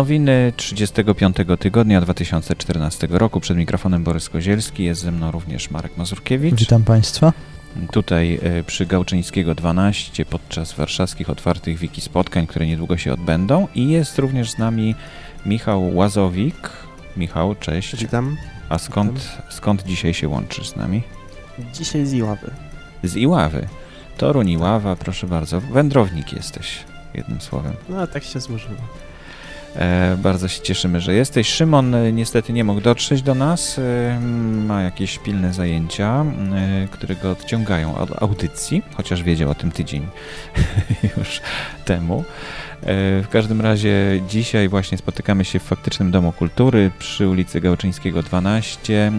Nowiny 35 tygodnia 2014 roku. Przed mikrofonem Borys Kozielski, jest ze mną również Marek Mazurkiewicz. Witam Państwa. Tutaj e, przy Gałczyńskiego 12 podczas warszawskich otwartych wiki spotkań, które niedługo się odbędą. I jest również z nami Michał Łazowik. Michał, cześć. Witam. A skąd, skąd dzisiaj się łączysz z nami? Dzisiaj z Iławy. Z Iławy. Toruń, Iława, proszę bardzo. Wędrownik jesteś, jednym słowem. No, tak się złożyło. E, bardzo się cieszymy, że jesteś. Szymon e, niestety nie mógł dotrzeć do nas. E, ma jakieś pilne zajęcia, które go odciągają od audycji, chociaż wiedział o tym tydzień już temu. W każdym razie dzisiaj właśnie spotykamy się w faktycznym Domu Kultury przy ulicy Gałczyńskiego 12 e,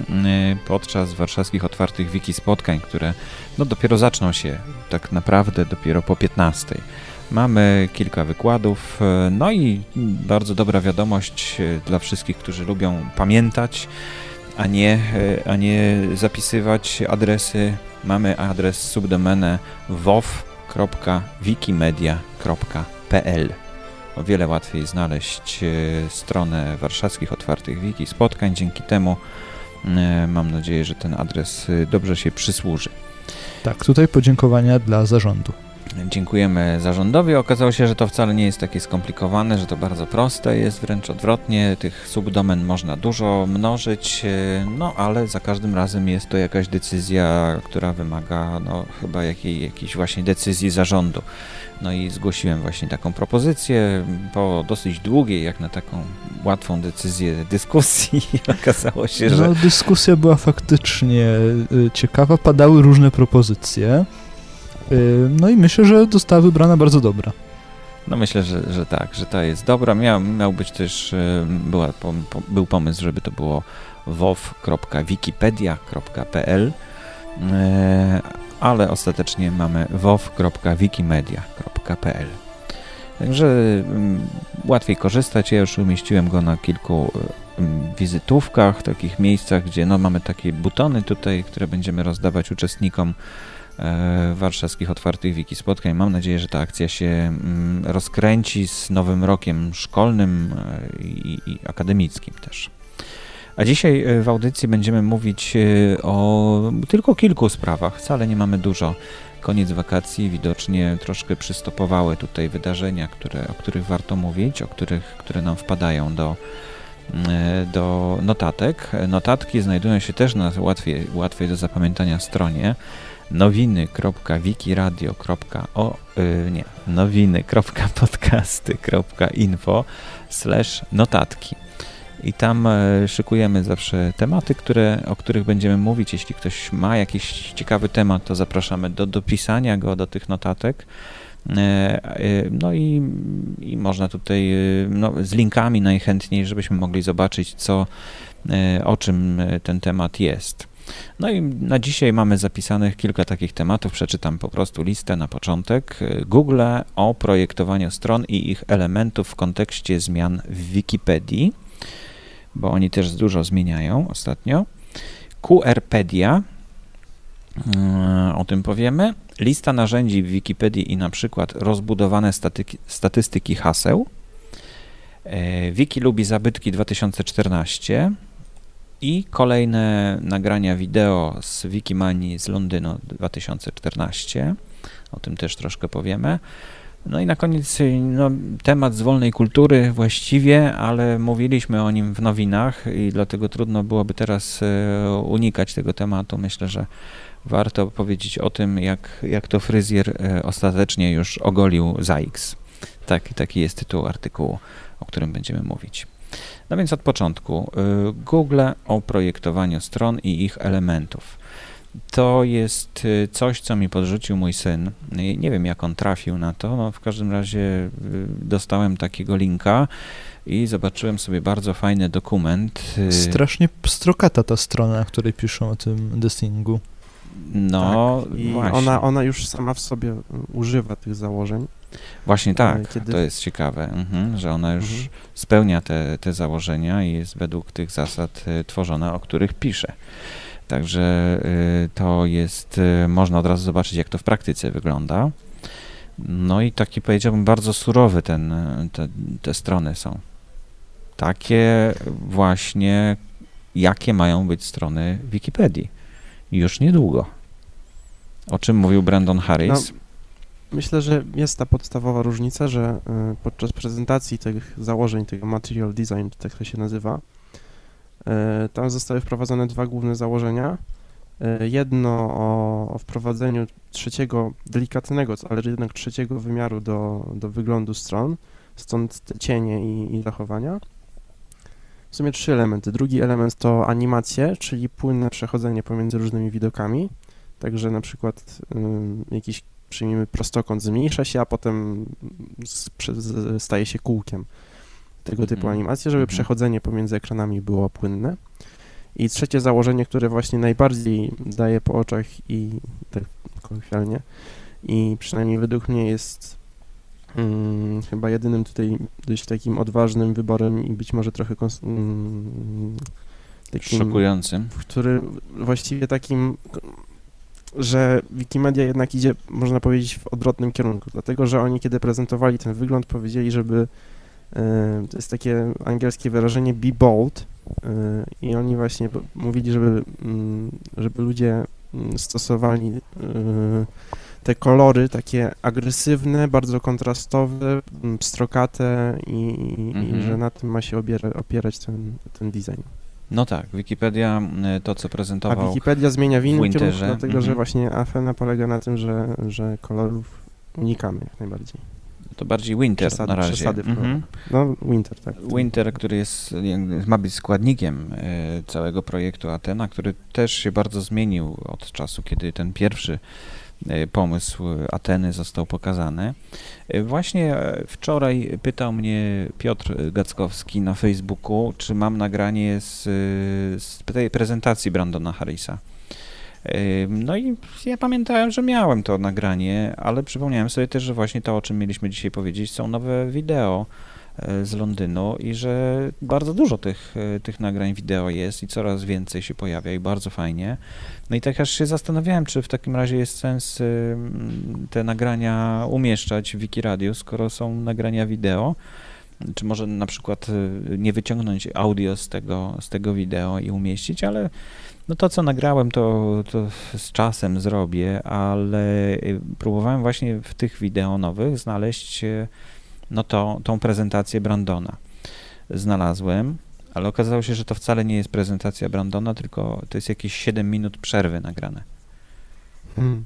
podczas warszawskich otwartych wiki spotkań, które no, dopiero zaczną się tak naprawdę dopiero po 15. Mamy kilka wykładów, e, no i bardzo dobra wiadomość dla wszystkich, którzy lubią pamiętać, a nie, a nie zapisywać adresy. Mamy adres subdomenę wow.wikimedia.pl. O wiele łatwiej znaleźć stronę warszawskich otwartych wiki spotkań. Dzięki temu mam nadzieję, że ten adres dobrze się przysłuży. Tak, tutaj podziękowania dla zarządu. Dziękujemy zarządowi. Okazało się, że to wcale nie jest takie skomplikowane, że to bardzo proste jest, wręcz odwrotnie. Tych subdomen można dużo mnożyć, no ale za każdym razem jest to jakaś decyzja, która wymaga no, chyba jakiej, jakiejś właśnie decyzji zarządu. No i zgłosiłem właśnie taką propozycję po dosyć długiej, jak na taką łatwą decyzję dyskusji. Okazało się, że. No, dyskusja była faktycznie ciekawa, padały różne propozycje. No i myślę, że została wybrana bardzo dobra. No myślę, że, że tak, że ta jest dobra. Miał, miał być też, była, po, po, był pomysł, żeby to było wow.wikipedia.pl, ale ostatecznie mamy wow.wikimedia.pl. Także łatwiej korzystać. Ja już umieściłem go na kilku wizytówkach, takich miejscach, gdzie no, mamy takie butony tutaj, które będziemy rozdawać uczestnikom warszawskich otwartych wiki spotkań. Mam nadzieję, że ta akcja się rozkręci z nowym rokiem szkolnym i, i akademickim też. A dzisiaj w audycji będziemy mówić o tylko kilku sprawach. Wcale nie mamy dużo. Koniec wakacji widocznie troszkę przystopowały tutaj wydarzenia, które, o których warto mówić, o których, które nam wpadają do, do notatek. Notatki znajdują się też na łatwiej, łatwej do zapamiętania stronie nowiny.wikiradio.o yy, nie, nowiny.podcasty.info slash notatki. I tam e, szykujemy zawsze tematy, które, o których będziemy mówić. Jeśli ktoś ma jakiś ciekawy temat, to zapraszamy do dopisania go do tych notatek. No i, i można tutaj no, z linkami najchętniej, żebyśmy mogli zobaczyć, co, o czym ten temat jest. No i na dzisiaj mamy zapisanych kilka takich tematów. Przeczytam po prostu listę na początek. Google o projektowaniu stron i ich elementów w kontekście zmian w Wikipedii, bo oni też dużo zmieniają ostatnio. QRpedia, o tym powiemy. Lista narzędzi w Wikipedii i na przykład rozbudowane statyki, statystyki haseł. Wiki lubi zabytki 2014 i kolejne nagrania wideo z Wikimanii z Londynu 2014. O tym też troszkę powiemy. No i na koniec no, temat z wolnej kultury właściwie, ale mówiliśmy o nim w nowinach i dlatego trudno byłoby teraz unikać tego tematu. Myślę, że warto powiedzieć o tym, jak, jak to fryzjer ostatecznie już ogolił ZAX. Tak, taki jest tytuł artykułu, o którym będziemy mówić. No więc od początku. Google o projektowaniu stron i ich elementów. To jest coś, co mi podrzucił mój syn. Nie wiem, jak on trafił na to. No, w każdym razie dostałem takiego linka i zobaczyłem sobie bardzo fajny dokument. Strasznie pstrokata ta strona, na której piszą o tym destingu. No, tak. I ona, ona już sama w sobie używa tych założeń. Właśnie tak, Kiedy... to jest ciekawe, mhm, że ona już mhm. spełnia te, te założenia i jest według tych zasad tworzona, o których pisze. Także y, to jest, można od razu zobaczyć, jak to w praktyce wygląda. No i taki powiedziałbym bardzo surowy ten, te, te strony są. takie właśnie, jakie mają być strony Wikipedii. Już niedługo. O czym mówił Brandon Harris? No, myślę, że jest ta podstawowa różnica, że y, podczas prezentacji tych założeń, tego material design, tak to się nazywa, y, tam zostały wprowadzone dwa główne założenia. Y, jedno o, o wprowadzeniu trzeciego, delikatnego, ale jednak trzeciego wymiaru do, do wyglądu stron, stąd te cienie i, i zachowania. W sumie trzy elementy. Drugi element to animacje, czyli płynne przechodzenie pomiędzy różnymi widokami. Także na przykład y, jakiś, przyjmijmy prostokąt, zmniejsza się, a potem staje się kółkiem. Tego typu Mhm. animacje, żeby Mhm. przechodzenie pomiędzy ekranami było płynne. I trzecie założenie, które właśnie najbardziej daje po oczach i tak kolokwialnie i przynajmniej według mnie jest mm, chyba jedynym tutaj dość takim odważnym wyborem i być może trochę kons- mm, takim Szokującym. który właściwie takim, że Wikimedia jednak idzie, można powiedzieć, w odwrotnym kierunku, dlatego że oni kiedy prezentowali ten wygląd, powiedzieli, żeby e, to jest takie angielskie wyrażenie be bold e, i oni właśnie mówili, żeby, mm, żeby ludzie mm, stosowali e, te kolory takie agresywne, bardzo kontrastowe, pstrokate i, i, i Mhm. że na tym ma się obiera, opierać ten, ten design. No tak, Wikipedia y, to, co A prezentował Wikipedia zmienia w innym w kierunku, Winterze, dlatego mhm. że właśnie Afena polega na tym, że, że kolorów unikamy jak najbardziej. To bardziej Winter Przesady- na razie. przesady w Mhm. No, Winter, tak. Winter, który jest, ma być składnikiem e, całego projektu Atena, który też się bardzo zmienił od czasu, kiedy ten pierwszy pomysł Ateny został pokazany. E, Właśnie e, wczoraj pytał mnie Piotr Gackowski na Facebooku, czy mam nagranie z, e, z tej prezentacji Brandona Harrisa. E, No i ja pamiętałem, że miałem to nagranie, ale przypomniałem sobie też, że właśnie to, o czym mieliśmy dzisiaj powiedzieć, są nowe wideo e, z Londynu i że bardzo dużo tych, e, tych nagrań wideo jest i coraz więcej się pojawia i bardzo fajnie. No i tak aż się zastanawiałem, czy w takim razie jest sens mm, te nagrania umieszczać w Wikiradio, skoro są nagrania wideo. Czy może na przykład nie wyciągnąć audio z tego, z tego wideo i umieścić, ale no to, co nagrałem, to, to z czasem zrobię, ale próbowałem właśnie w tych wideo nowych znaleźć no to, tą prezentację Brandona. Znalazłem, ale okazało się, że to wcale nie jest prezentacja Brandona, tylko to jest jakieś 7 minut przerwy nagrane. Hmm.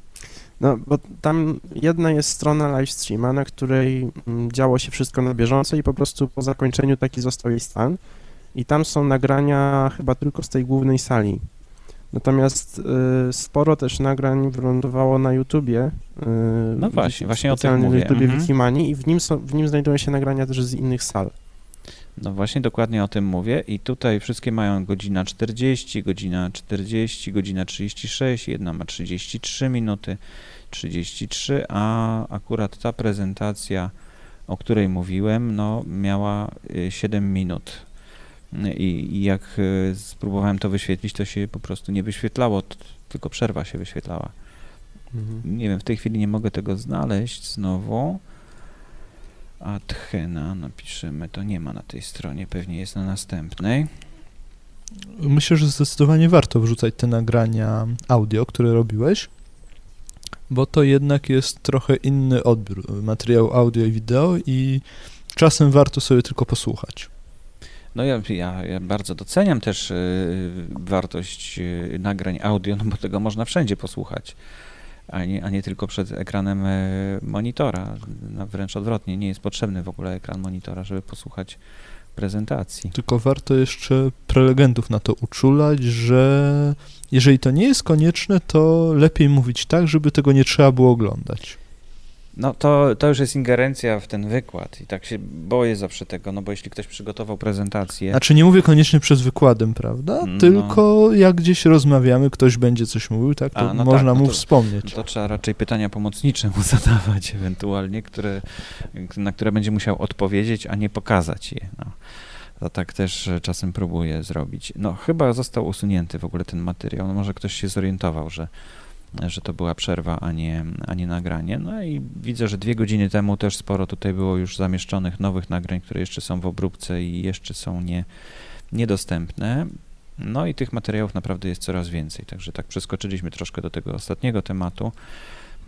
No, bo tam jedna jest strona live streama, na której mm, działo się wszystko na bieżąco i po prostu po zakończeniu taki został jej stan. I tam są nagrania chyba tylko z tej głównej sali. Natomiast y, sporo też nagrań wylądowało na YouTubie. Y, No właśnie, właśnie o tym mówię. na YouTubie Mhm. Wikimanii i w nim, są, w nim znajdują się nagrania też z innych sal. No właśnie dokładnie o tym mówię i tutaj wszystkie mają godzina 40, godzina 40, godzina 36, jedna ma 33 minuty, 33, a akurat ta prezentacja, o której mówiłem, no miała y, 7 minut. I, I jak y, spróbowałem to wyświetlić, to się po prostu nie wyświetlało, tylko przerwa się wyświetlała. Mhm. Nie wiem, w tej chwili nie mogę tego znaleźć znowu. Athena, napiszemy, to nie ma na tej stronie, pewnie jest na następnej. Myślę, że zdecydowanie warto wrzucać te nagrania audio, które robiłeś, bo to jednak jest trochę inny odbiór materiału audio i wideo i czasem warto sobie tylko posłuchać. No ja, ja, ja bardzo doceniam też y, wartość y, nagrań audio, no bo tego można wszędzie posłuchać, a nie, a nie tylko przed ekranem y, monitora. No, wręcz odwrotnie, nie jest potrzebny w ogóle ekran monitora, żeby posłuchać prezentacji. Tylko warto jeszcze prelegentów na to uczulać, że jeżeli to nie jest konieczne, to lepiej mówić tak, żeby tego nie trzeba było oglądać. No to, to już jest ingerencja w ten wykład i tak się boję zawsze tego, no bo jeśli ktoś przygotował prezentację, Znaczy nie mówię koniecznie przez wykładem, prawda? No. Tylko jak gdzieś rozmawiamy, ktoś będzie coś mówił, tak, to A, no można tak, no mu to- wspomnieć. to trzeba raczej pytania pomocnicze mu zadawać ewentualnie, które, na które będzie musiał odpowiedzieć, a nie pokazać je. No. To tak też e, czasem próbuję zrobić. No chyba został usunięty w ogóle ten materiał. No, może ktoś się zorientował, że, że to była przerwa, a nie, a nie nagranie. No i widzę, że dwie godziny temu też sporo tutaj było już zamieszczonych nowych nagrań, które jeszcze są w obróbce i jeszcze są nie, niedostępne. No i tych materiałów naprawdę jest coraz więcej, także tak przeskoczyliśmy troszkę do tego ostatniego tematu.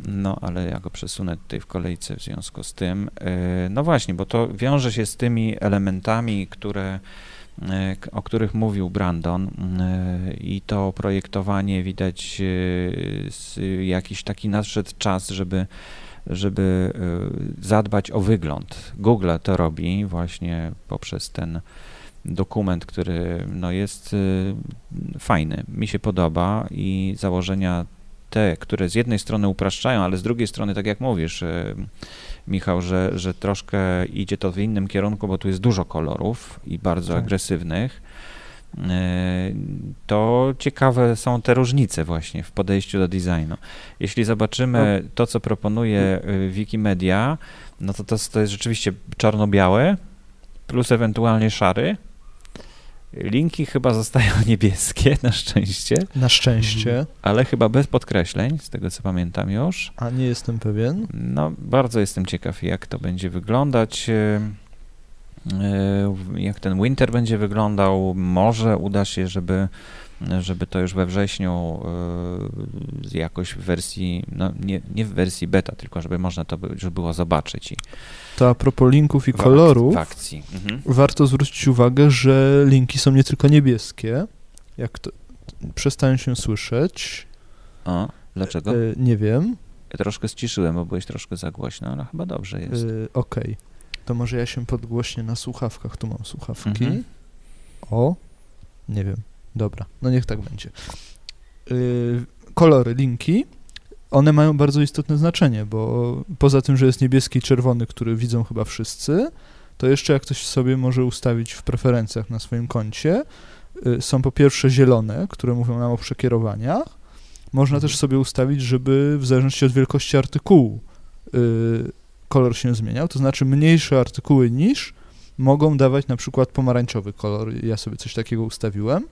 No, ale ja go przesunę tutaj w kolejce w związku z tym. E, no właśnie, bo to wiąże się z tymi elementami, które, o których mówił Brandon e, i to projektowanie widać jakiś taki nadszedł czas, żeby żeby zadbać o wygląd. Google to robi właśnie poprzez ten dokument, który no, jest fajny, mi się podoba i założenia te, które z jednej strony upraszczają, ale z drugiej strony, tak jak mówisz, e, Michał, że, że troszkę idzie to w innym kierunku, bo tu jest dużo kolorów i bardzo tak. agresywnych, e, to ciekawe są te różnice właśnie w podejściu do designu. Jeśli zobaczymy no. to, co proponuje e, Wikimedia, no to to, to jest rzeczywiście czarno-białe, plus ewentualnie szary, Linki chyba zostają niebieskie, na szczęście. Na szczęście. Ale chyba bez podkreśleń, z tego co pamiętam już. A nie jestem pewien. No, bardzo jestem ciekaw, jak to będzie wyglądać. E, e, jak ten winter będzie wyglądał. Może uda się, żeby żeby to już we wrześniu y, jakoś w wersji, no nie, nie w wersji beta, tylko żeby można to już było zobaczyć. I to a propos linków i kolorów, w akcji. Mhm. warto zwrócić uwagę, że linki są nie tylko niebieskie, jak to przestają się słyszeć. A, dlaczego? E, nie wiem. Ja troszkę ściszyłem, bo byłeś troszkę za głośno, ale chyba dobrze jest. E, Okej. Okay. To może ja się podgłośnię na słuchawkach. Tu mam słuchawki. Mhm. O, nie wiem. Dobra, no niech tak będzie. Yy, kolory, linki, one mają bardzo istotne znaczenie, bo poza tym, że jest niebieski i czerwony, który widzą chyba wszyscy, to jeszcze jak ktoś sobie może ustawić w preferencjach na swoim koncie, yy, są po pierwsze zielone, które mówią nam o przekierowaniach. Można też sobie ustawić, żeby w zależności od wielkości artykułu yy, kolor się zmieniał, to znaczy mniejsze artykuły niż mogą dawać na przykład pomarańczowy kolor. Ja sobie coś takiego ustawiłem.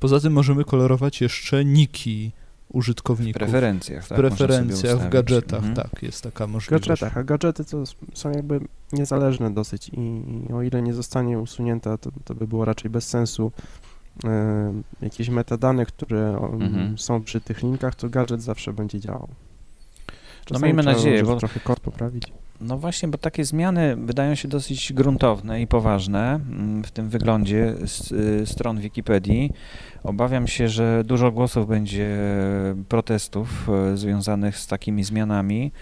Poza tym możemy kolorować jeszcze niki użytkowników. W preferencjach, tak? W preferencjach, w gadżetach, mhm. tak, jest taka możliwość. W gadżetach, a gadżety to są jakby niezależne dosyć i, i o ile nie zostanie usunięta, to, to by było raczej bez sensu e, jakieś metadane, które mhm. są przy tych linkach, to gadżet zawsze będzie działał. No Czasami no miejmy nadzieję, bo trochę kod poprawić. No właśnie, bo takie zmiany wydają się dosyć gruntowne i poważne mm, w tym wyglądzie y, stron Wikipedii. Obawiam się, że dużo głosów będzie protestów y, związanych z takimi zmianami.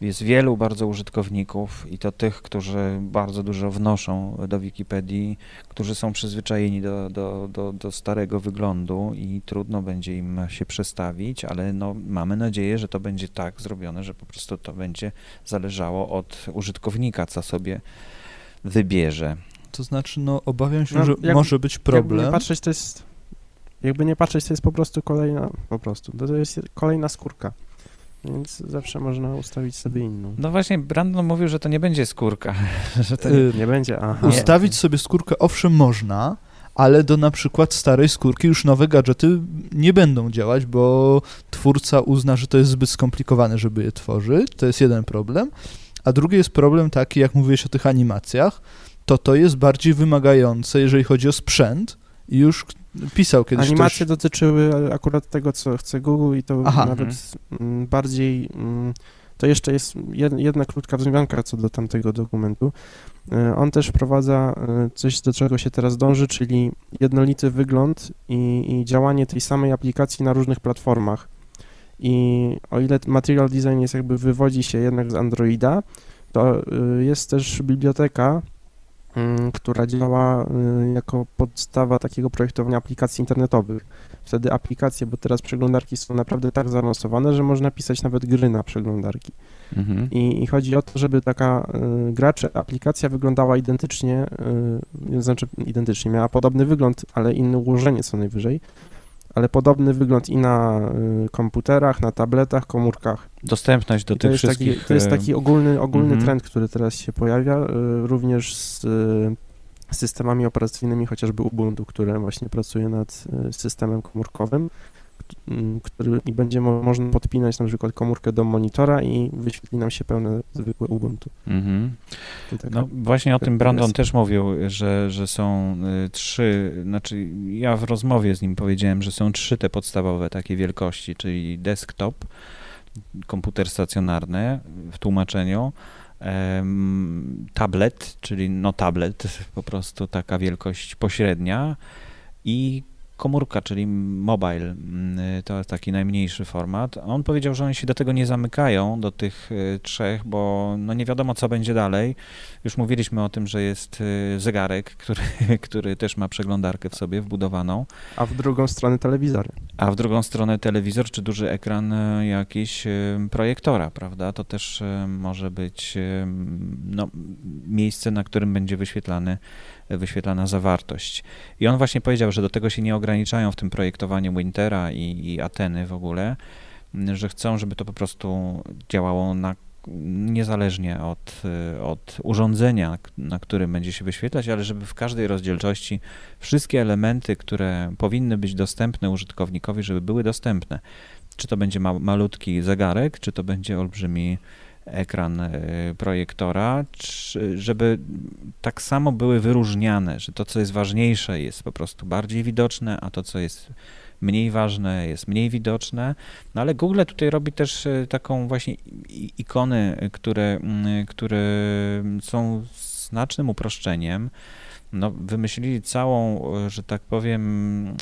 Jest wielu bardzo użytkowników i to tych, którzy bardzo dużo wnoszą do Wikipedii, którzy są przyzwyczajeni do, do, do, do starego wyglądu i trudno będzie im się przestawić, ale no, mamy nadzieję, że to będzie tak zrobione, że po prostu to będzie zależało od użytkownika, co sobie wybierze. To znaczy, no obawiam się, no, że jak, może być problem. Jakby nie patrzeć, to jest, jakby nie patrzeć, to jest po prostu kolejna, po prostu, to jest kolejna skórka. Więc zawsze można ustawić sobie inną. No właśnie, Brandon mówił, że to nie będzie skórka. że to nie, nie będzie, aha. Ustawić nie. sobie skórkę owszem można, ale do na przykład starej skórki już nowe gadżety nie będą działać, bo twórca uzna, że to jest zbyt skomplikowane, żeby je tworzyć. To jest jeden problem. A drugi jest problem taki, jak mówiłeś o tych animacjach, to to jest bardziej wymagające, jeżeli chodzi o sprzęt i już pisał kiedyś Animacje ktoś... dotyczyły akurat tego, co chce Google i to Aha. nawet mhm. bardziej... Mm, to jeszcze jest jedna krótka wzmianka co do tamtego dokumentu. E, on też wprowadza e, coś, do czego się teraz dąży, czyli jednolity wygląd i, i działanie tej samej aplikacji na różnych platformach. I o ile Material Design jest jakby wywodzi się jednak z Androida, to e, jest też biblioteka która działa y, jako podstawa takiego projektowania aplikacji internetowych. Wtedy aplikacje, bo teraz przeglądarki są naprawdę tak zaawansowane, że można pisać nawet gry na przeglądarki. Mhm. I, I, chodzi o to, żeby taka y, gracz, aplikacja wyglądała identycznie, y, znaczy identycznie, miała podobny wygląd, ale inne ułożenie co najwyżej, ale podobny wygląd i na y, komputerach, na tabletach, komórkach. Dostępność do tych wszystkich... Taki, to jest taki ogólny, ogólny mm -hmm. trend, który teraz się pojawia, y, również z y, systemami operacyjnymi, chociażby Ubuntu, które właśnie pracuje nad systemem komórkowym, który i będzie mo można podpinać na przykład komórkę do monitora i wyświetli nam się pełne zwykłe Ubuntu. Mhm. No właśnie o tym Brandon też mówił, że, że są y, trzy, znaczy ja w rozmowie z nim powiedziałem, że są trzy te podstawowe takie wielkości, czyli desktop, komputer stacjonarny w tłumaczeniu, tablet, czyli no tablet, po prostu taka wielkość pośrednia i komórka, czyli mobile, mm, to jest taki najmniejszy format. On powiedział, że oni się do tego nie zamykają, do tych y, trzech, bo no nie wiadomo, co będzie dalej. Już mówiliśmy o tym, że jest y, zegarek, który, który też ma przeglądarkę w sobie wbudowaną. A w drugą stronę telewizor. A w drugą stronę telewizor, czy duży ekran y, jakiś projektora, prawda? To też może być no, miejsce, na którym będzie wyświetlany wyświetlana zawartość. I on właśnie powiedział, że do tego się nie ograniczają w tym projektowaniu Wintera i, i Ateny w ogóle, że chcą, żeby to po prostu działało na niezależnie od, od urządzenia, na którym będzie się wyświetlać, ale żeby w każdej rozdzielczości wszystkie elementy, które powinny być dostępne użytkownikowi, żeby były dostępne. Czy to będzie ma, malutki zegarek, czy to będzie olbrzymi ekran e, projektora, żeby tak samo były wyróżniane, że to, co jest ważniejsze, jest po prostu bardziej widoczne, a to, co jest mniej ważne, jest mniej widoczne. No ale Google tutaj robi też e, taką właśnie ikony, które, które są znacznym uproszczeniem. No, wymyślili całą, e, że tak powiem,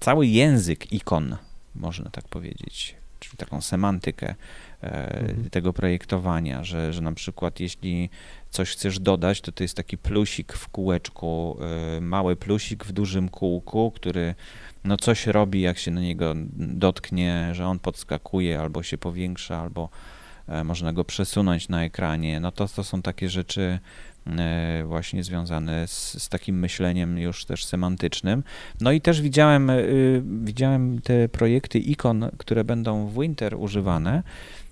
cały język ikon, można tak powiedzieć, czyli taką semantykę mhm. tego projektowania, że, że na przykład jeśli coś chcesz dodać, to to jest taki plusik w kółeczku, e, mały plusik w dużym kółku, który no coś robi, jak się na niego dotknie, że on podskakuje albo się powiększa, albo e, można go przesunąć na ekranie. No to, to są takie rzeczy właśnie związane z, z, takim myśleniem już też semantycznym. No i też widziałem, widziałem te projekty ikon, które będą w Winter używane,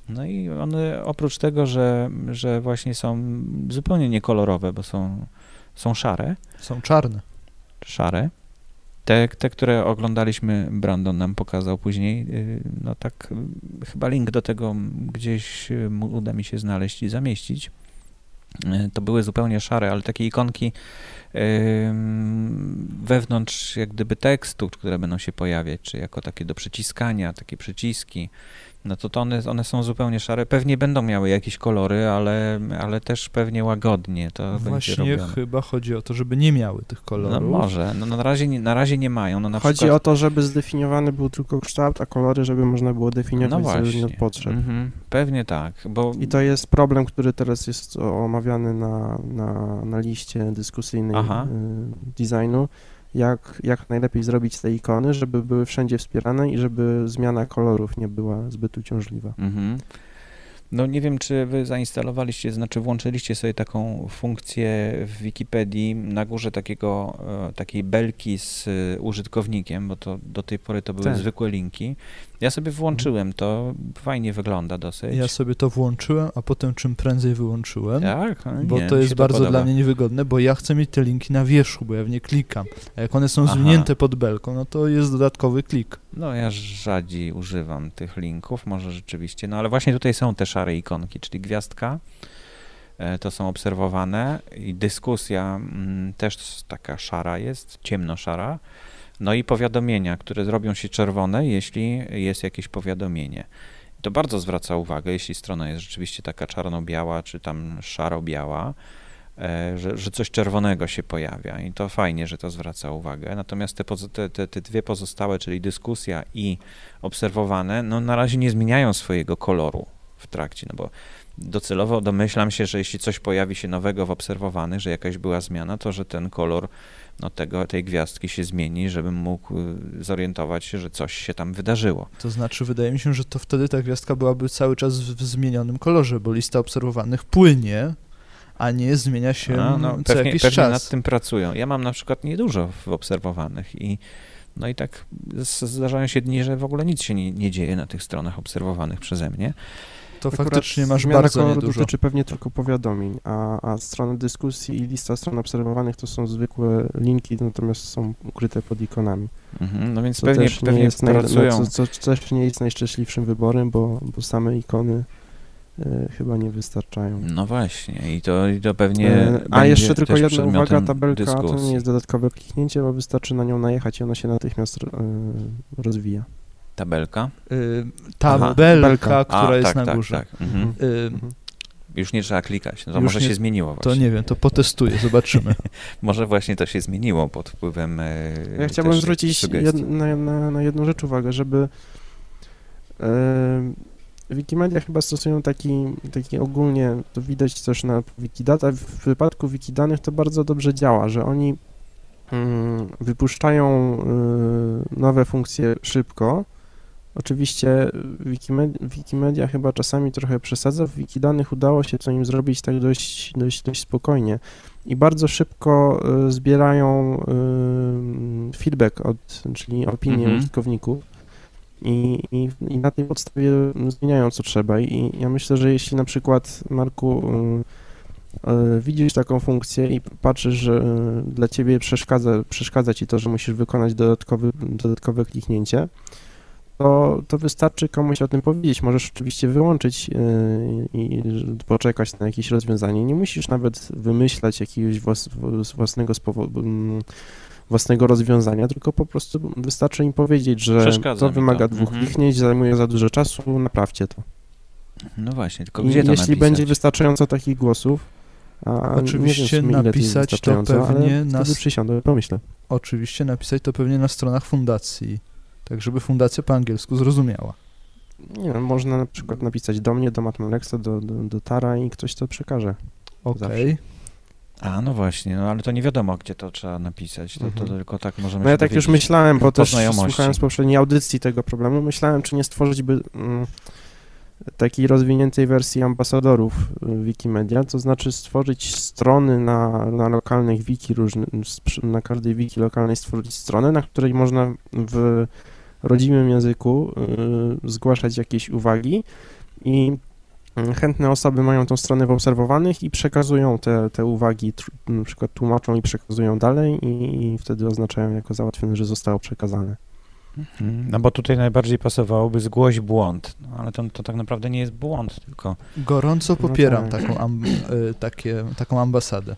no i one oprócz tego, że, że właśnie są zupełnie niekolorowe, bo są, są szare. Są czarne. Szare. Te, te, które oglądaliśmy, Brandon nam pokazał później, y, no tak, y, chyba link do tego gdzieś y, uda mi się znaleźć i zamieścić. To były zupełnie szare, ale takie ikonki wewnątrz jak gdyby tekstu, które będą się pojawiać, czy jako takie do przyciskania, takie przyciski, no to, to one, one są zupełnie szare. Pewnie będą miały jakieś kolory, ale, ale też pewnie łagodnie to Właśnie będzie robione. chyba chodzi o to, żeby nie miały tych kolorów. No może, no, na, razie, na razie nie mają. No, na chodzi przykład... o to, żeby zdefiniowany był tylko kształt, a kolory, żeby można było definiować no zależnie od potrzeb. Mhm. Pewnie tak, bo... I to jest problem, który teraz jest omawiany na, na, na liście dyskusyjnej Aha. Y, designu jak, jak najlepiej zrobić te ikony, żeby były wszędzie wspierane i żeby zmiana kolorów nie była zbyt uciążliwa. Mhm. No nie wiem, czy wy zainstalowaliście, znaczy włączyliście sobie taką funkcję w Wikipedii na górze takiego, e, takiej belki z e, użytkownikiem, bo to do tej pory to były tak. zwykłe linki. Ja sobie włączyłem, to fajnie wygląda dosyć. Ja sobie to włączyłem, a potem czym prędzej wyłączyłem, tak? No, bo to jest bardzo to dla mnie niewygodne, bo ja chcę mieć te linki na wierzchu, bo ja w nie klikam. A jak one są Aha. zwinięte pod belką, no to jest dodatkowy klik. No ja rzadziej używam tych linków, może rzeczywiście, no ale właśnie tutaj są te szare ikonki, czyli gwiazdka, e, to są obserwowane i dyskusja mm, też taka szara jest, ciemno-szara, no i powiadomienia, które zrobią się czerwone, jeśli jest jakieś powiadomienie. To bardzo zwraca uwagę, jeśli strona jest rzeczywiście taka czarno-biała, czy tam szaro-biała, e, że, że coś czerwonego się pojawia i to fajnie, że to zwraca uwagę. Natomiast te, te, te, dwie pozostałe, czyli dyskusja i obserwowane, no na razie nie zmieniają swojego koloru w trakcie, no bo docelowo domyślam się, że jeśli coś pojawi się nowego w obserwowanych, że jakaś była zmiana, to że ten kolor no, tego, tej gwiazdki się zmieni, żebym mógł y, zorientować się, że coś się tam wydarzyło. To znaczy, wydaje mi się, że to wtedy ta gwiazdka byłaby cały czas w zmienionym kolorze, bo lista obserwowanych płynie, a nie zmienia się a, no, co pewnie, jakiś pewnie czas. nad tym pracują. Ja mam na przykład niedużo w obserwowanych i no i tak zdarzają się dni, że w ogóle nic się nie, nie dzieje na tych stronach obserwowanych przeze mnie. To Akurat faktycznie masz zmiana bardzo koloru niedużo. dotyczy pewnie tylko powiadomień, a, a strony dyskusji i lista stron obserwowanych to są zwykłe linki, natomiast są ukryte pod ikonami. Mhm, no więc Co pewnie, też nie pewnie jest naj, pracują. no, co, co też nie jest najszczęśliwszym wyborem, bo, bo same ikony e, chyba nie wystarczają. No właśnie, i to, i to pewnie. E, a jeszcze tylko jedna uwaga, tabelka to dyskusji. nie jest dodatkowe kliknięcie, bo wystarczy na nią najechać i ona się natychmiast e, rozwija. Tabelka. Y, Aha, tabelka, tabelka. która A, jest tak, na tak, górze. tak. Mhm. Y, Mhm. Już nie trzeba klikać. No to może nie- się zmieniło to właśnie. nie wiem, to potestuję, zobaczymy. Może właśnie to się zmieniło pod wpływem. e, Ja chciałbym zwrócić jed, na, na, na jedną rzecz uwagę, żeby e, Wikimedia chyba stosują taki, taki ogólnie, to widać też na Wikidata, w wypadku Wikidanych to bardzo dobrze działa, że oni mm, wypuszczają y, nowe funkcje szybko. Oczywiście Wikimedia, Wikimedia chyba czasami trochę przesadza, w Wikidanych udało się to im zrobić tak dość, dość, dość spokojnie i bardzo szybko y, zbierają y, feedback, od, czyli opinie Mhm. użytkowników i, i, i na tej podstawie zmieniają co trzeba. I ja myślę, że jeśli na przykład, Marku, y, widzisz taką funkcję i patrzysz, że dla ciebie przeszkadza, przeszkadza ci to, że musisz wykonać dodatkowy, dodatkowe kliknięcie, to, to wystarczy komuś o tym powiedzieć. Możesz oczywiście wyłączyć yy, i poczekać na jakieś rozwiązanie. Nie musisz nawet wymyślać jakiegoś włas, własnego, spowo- mm, własnego rozwiązania, tylko po prostu wystarczy im powiedzieć, że to wymaga to. dwóch Mhm. kliknięć, zajmuje za dużo czasu, naprawcie to. No właśnie, tylko I gdzie to jeśli napisać? będzie wystarczająco takich głosów, a Oczywiście nie wiem napisać to pewnie na pomyślę. Oczywiście napisać to pewnie na stronach fundacji, tak żeby fundacja po angielsku zrozumiała. Nie wiem, można na przykład napisać do mnie, do Matmalexa, do, do, do Tara i ktoś to przekaże. Okej. A, no właśnie, no ale to nie wiadomo, gdzie to trzeba napisać. To, to Mhm. tylko tak możemy No ja tak już myślałem, bo po też znajomości. słuchałem z poprzedniej audycji tego problemu, myślałem, czy nie stworzyć by mm, takiej rozwiniętej wersji ambasadorów y, Wikimedia, to znaczy stworzyć strony na, na lokalnych wiki różnych, na każdej wiki lokalnej stworzyć stronę, na której można w rodzimym języku y, zgłaszać jakieś uwagi i y, chętne osoby mają tą stronę w obserwowanych i przekazują te, te uwagi, na przykład tłumaczą i przekazują dalej i, i wtedy oznaczają jako załatwione, że zostało przekazane. Mhm. No bo tutaj najbardziej pasowałoby zgłoś błąd, no, ale to, to tak naprawdę nie jest błąd, tylko... Gorąco No popieram tak. taką, am, y, takie, taką ambasadę.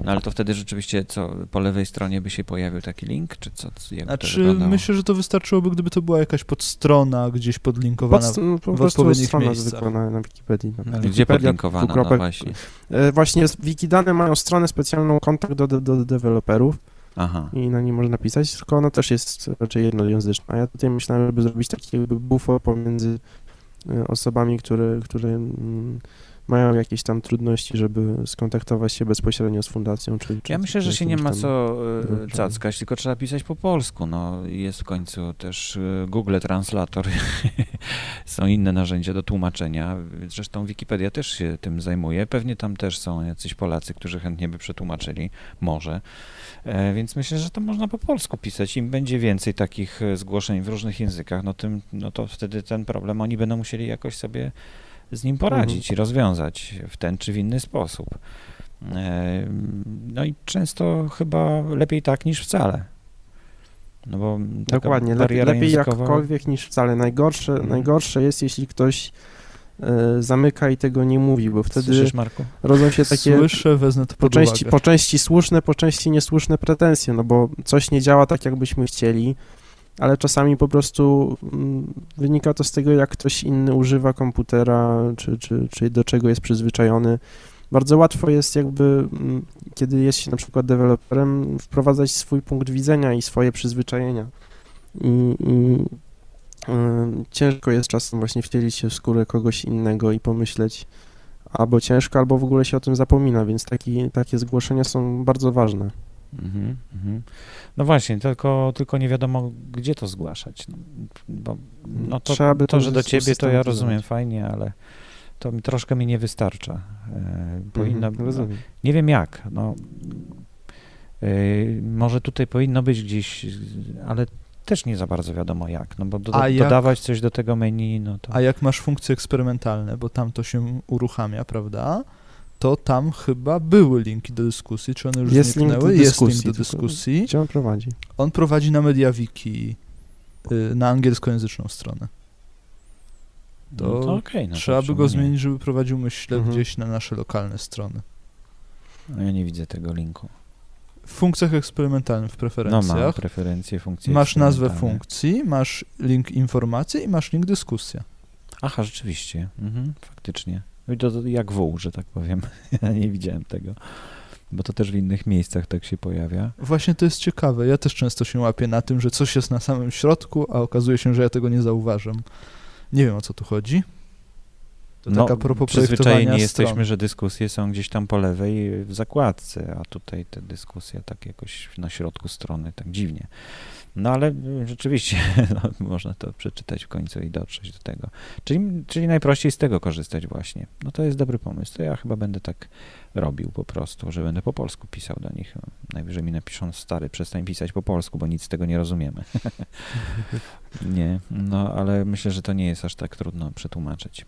No ale to wtedy rzeczywiście co, po lewej stronie by się pojawił taki link, czy co? Jak to Znaczy, wyglądało? myślę, że to wystarczyłoby, gdyby to była jakaś podstrona gdzieś podlinkowana. Pod, no, po w prostu odpowiednich strona miejscach. zwykła na, na Wikipedii. Na Ale gdzie Wikipedia podlinkowana? No dwukropek- właśnie. E, Właśnie Wikidane mają stronę specjalną, kontakt do, do, do deweloperów Aha. i na niej można pisać, tylko ona też jest raczej jednojęzyczna. A ja tutaj myślałem, żeby zrobić taki jakby buffer pomiędzy e, osobami, które, które mm, mają jakieś tam trudności, żeby skontaktować się bezpośrednio z fundacją. Czy, czy Ja myślę, że się nie ma co e, cackać, tylko trzeba pisać po polsku. No, jest w końcu też e, Google Translator, są inne narzędzia do tłumaczenia. Zresztą Wikipedia też się tym zajmuje. Pewnie tam też są jacyś Polacy, którzy chętnie by przetłumaczyli, może. E, Więc myślę, że to można po polsku pisać. Im będzie więcej takich zgłoszeń w różnych językach, no, tym, no to wtedy ten problem oni będą musieli jakoś sobie z nim poradzić i rozwiązać w ten czy w inny sposób. E, No i często chyba lepiej tak niż wcale. No bo Dokładnie, lepiej, lepiej językowa- jakkolwiek niż wcale. Najgorsze, Mhm. najgorsze jest, jeśli ktoś e, zamyka i tego nie mówi, bo wtedy Słyszysz, Marku? rodzą się takie Słyszę, wezmę to po pod części, uwagę. po części słuszne, po części niesłuszne pretensje, no bo coś nie działa tak, jakbyśmy chcieli, ale czasami po prostu mm, wynika to z tego, jak ktoś inny używa komputera, czy, czy, czy do czego jest przyzwyczajony. Bardzo łatwo jest jakby, mm, kiedy jest się na przykład deweloperem, wprowadzać swój punkt widzenia i swoje przyzwyczajenia. I, i y, ciężko jest czasem właśnie wcielić się w skórę kogoś innego i pomyśleć, albo ciężko, albo w ogóle się o tym zapomina, więc taki, takie zgłoszenia są bardzo ważne. Mhm, mhm. No właśnie, tylko, tylko nie wiadomo, gdzie to zgłaszać. No, bo, no to, Trzeba by to, to że do ciebie, to ja rozumiem fajnie, ale to mi, troszkę mi nie wystarcza. E, powinno, Mhm, rozumiem. Nie wiem jak. No, yy, może tutaj powinno być gdzieś, ale też nie za bardzo wiadomo jak, no bo do, jak- dodawać coś do tego menu, no to... A jak masz funkcje eksperymentalne, bo tam to się uruchamia, prawda? To tam chyba były linki do dyskusji, czy one już Jest link zniknęły? Jest dyskusji, link do dyskusji. Gdzie on prowadzi? On prowadzi na MediaWiki y, na angielskojęzyczną stronę. no to okej. no to Trzeba by czemu go nie? zmienić, żeby prowadził, myślę, Mhm. gdzieś na nasze lokalne strony. No ja nie widzę tego linku. W funkcjach eksperymentalnych w No preferencjach mam preferencje, funkcje masz nazwę funkcji, masz link informacji i masz link dyskusja. Aha, rzeczywiście, mhm, faktycznie. No jak wół, że tak powiem. Ja nie widziałem tego, bo to też w innych miejscach tak się pojawia. Właśnie to jest ciekawe. Ja też często się łapię na tym, że coś jest na samym środku, a okazuje się, że ja tego nie zauważam. Nie wiem o co tu chodzi. To no, tak a propos przyzwyczajeni jesteśmy, stron. że dyskusje są gdzieś tam po lewej w zakładce, a tutaj te dyskusje tak jakoś na środku strony, tak dziwnie. No ale rzeczywiście no, można to przeczytać w końcu i dotrzeć do tego. Czyli, czyli najprościej z tego korzystać właśnie. No to jest dobry pomysł. To ja chyba będę tak robił po prostu, że będę po polsku pisał do nich. Najwyżej mi napiszą, stary, przestań pisać po polsku, bo nic z tego nie rozumiemy. nie, no ale myślę, że to nie jest aż tak trudno przetłumaczyć.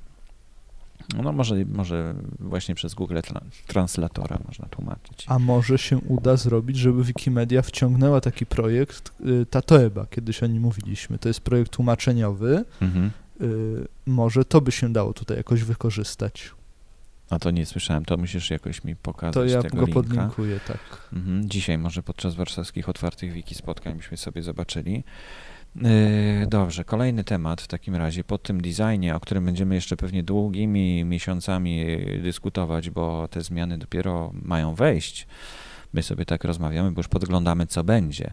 No może, może właśnie przez Google tra- Translatora można tłumaczyć. A może się uda zrobić, żeby Wikimedia wciągnęła taki projekt y, Tatoeba, kiedyś o nim mówiliśmy. To jest projekt tłumaczeniowy. Mhm. Y, może to by się dało tutaj jakoś wykorzystać. A to nie słyszałem, to musisz jakoś mi pokazać To ja tego go linka. podlinkuję, tak. Mhm. Dzisiaj może podczas warszawskich otwartych wiki spotkań byśmy sobie zobaczyli. Yy, Dobrze, kolejny temat w takim razie po tym designie, o którym będziemy jeszcze pewnie długimi miesiącami dyskutować, bo te zmiany dopiero mają wejść. My sobie tak rozmawiamy, bo już podglądamy, co będzie.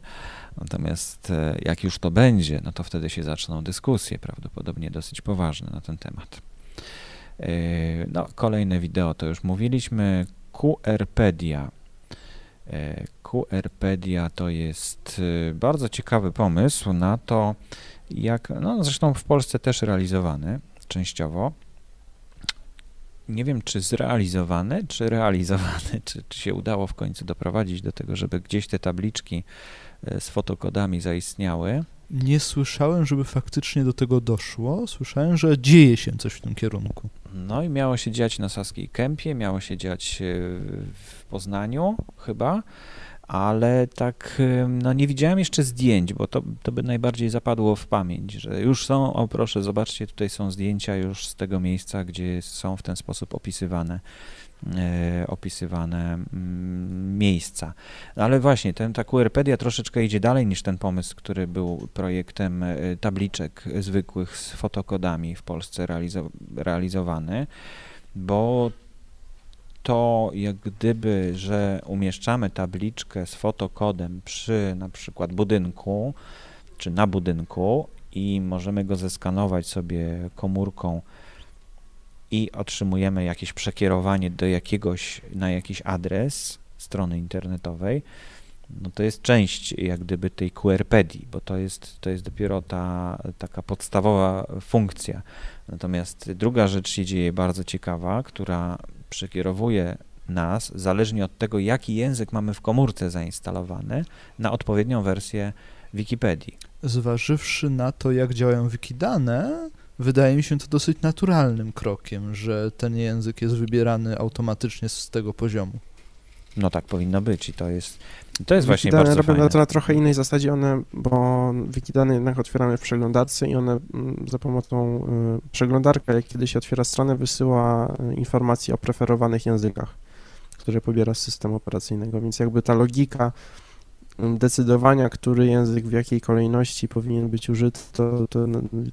Natomiast e, jak już to będzie, no to wtedy się zaczną dyskusje, prawdopodobnie dosyć poważne na ten temat. Yy, No, kolejne wideo to już mówiliśmy. QRpedia. E, QRpedia to jest e, bardzo ciekawy pomysł na to, jak, no zresztą w Polsce też realizowany częściowo. Nie wiem, czy zrealizowany, czy realizowany, czy, czy się udało w końcu doprowadzić do tego, żeby gdzieś te tabliczki e, z fotokodami zaistniały. Nie słyszałem, żeby faktycznie do tego doszło. Słyszałem, że dzieje się coś w tym kierunku. No i miało się dziać na Saskiej Kępie, miało się dziać e, w Poznaniu chyba, ale tak e, no nie widziałem jeszcze zdjęć, bo to, to by najbardziej zapadło w pamięć, że już są, o proszę, zobaczcie, tutaj są zdjęcia już z tego miejsca, gdzie są w ten sposób opisywane opisywane mm, miejsca. Ale właśnie, ten, ta QRpedia troszeczkę idzie dalej niż ten pomysł, który był projektem e, tabliczek zwykłych z fotokodami w Polsce realizo- realizowany, bo to jak gdyby, że umieszczamy tabliczkę z fotokodem przy na przykład budynku, czy na budynku i możemy go zeskanować sobie komórką i otrzymujemy jakieś przekierowanie do jakiegoś, na jakiś adres strony internetowej, no to jest część jak gdyby tej QRpedii, bo to jest, to jest dopiero ta taka podstawowa funkcja. Natomiast druga rzecz się dzieje bardzo ciekawa, która przekierowuje nas, zależnie od tego, jaki język mamy w komórce zainstalowany, na odpowiednią wersję Wikipedii. Zważywszy na to, jak działają wikidane, wydaje mi się to dosyć naturalnym krokiem, że ten język jest wybierany automatycznie z tego poziomu. No tak powinno być i to jest, to jest właśnie Wikidane bardzo robią fajne. to na trochę innej zasadzie, one, bo Wikidane jednak otwieramy w przeglądarce i one mm, za pomocą y, przeglądarka, jak kiedyś się otwiera stronę, wysyła y, informacje o preferowanych językach, które pobiera z systemu operacyjnego, więc jakby ta logika y, decydowania, który język w jakiej kolejności powinien być użyty, to, to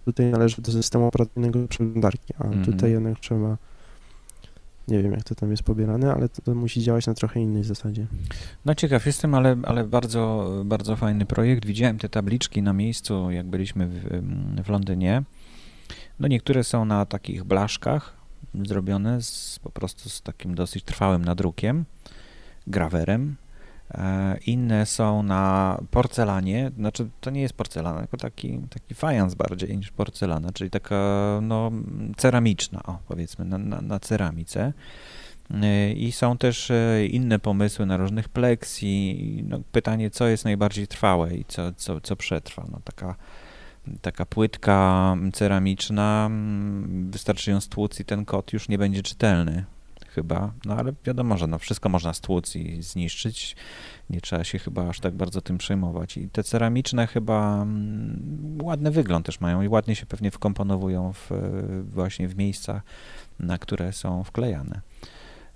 tutaj należy do systemu operacyjnego przeglądarki, a Mhm. tutaj jednak trzeba nie wiem, jak to tam jest pobierane, ale to, to musi działać na trochę innej zasadzie. No ciekaw jestem, ale, ale bardzo, bardzo fajny projekt. Widziałem te tabliczki na miejscu, jak byliśmy w, w Londynie. No niektóre są na takich blaszkach zrobione z, po prostu z takim dosyć trwałym nadrukiem, grawerem. E, Inne są na porcelanie, znaczy to nie jest porcelana, tylko taki, taki fajans bardziej niż porcelana, czyli taka no, ceramiczna, o powiedzmy, na, na, na ceramice. I są też inne pomysły na różnych pleksji. No, pytanie, co jest najbardziej trwałe i co, co, co przetrwa. No, taka, taka płytka ceramiczna, mm, wystarczy ją stłuc i ten kod już nie będzie czytelny chyba, no ale wiadomo, że no wszystko można stłuc i zniszczyć, nie trzeba się chyba aż tak bardzo tym przejmować. I te ceramiczne chyba mm, ładny wygląd też mają i ładnie się pewnie wkomponowują w, właśnie w miejsca, na które są wklejane.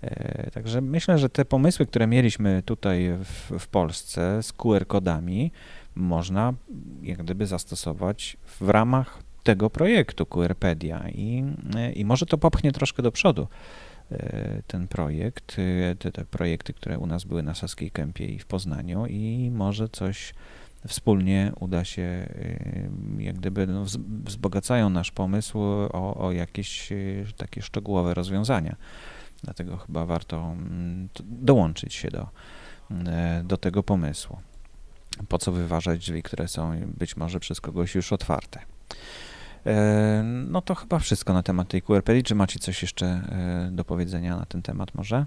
E, także myślę, że te pomysły, które mieliśmy tutaj w, w Polsce z QR-kodami, można jak gdyby zastosować w ramach tego projektu QRpedia i, i może to popchnie troszkę do przodu. E, ten projekt, e, te, te projekty, które u nas były na Saskiej Kępie i w Poznaniu i może coś wspólnie uda się, e, jak gdyby no, wzbogacają nasz pomysł o, o jakieś takie szczegółowe rozwiązania. Dlatego chyba warto mm, dołączyć się do, do tego pomysłu. Po co wyważać drzwi, które są być może przez kogoś już otwarte. E, no to chyba wszystko na temat tej QRPD. Czy macie coś jeszcze e, do powiedzenia na ten temat może?